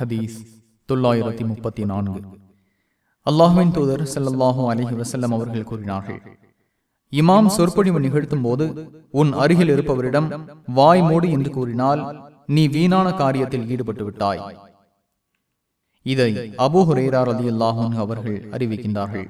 ஹதீஸ் தொள்ளாயிரத்தி முப்பத்தி நான்கு. அல்லாஹுவின் தூதர் செல்லல்லாஹூ அலஹி வசல்லம் அவர்கள் கூறினார்கள் இமாம் சொற்பொழிவு நிகழ்த்தும் போது உன் அருகில் இருப்பவரிடம் வாய் மூடு என்று கூறினால் நீ வீணான காரியத்தில் ஈடுபட்டு விட்டாய் இதை அபூ ஹுரேரா ரலியல்லாஹு அன்ஹு அவர்கள் அறிவிக்கின்றார்கள்.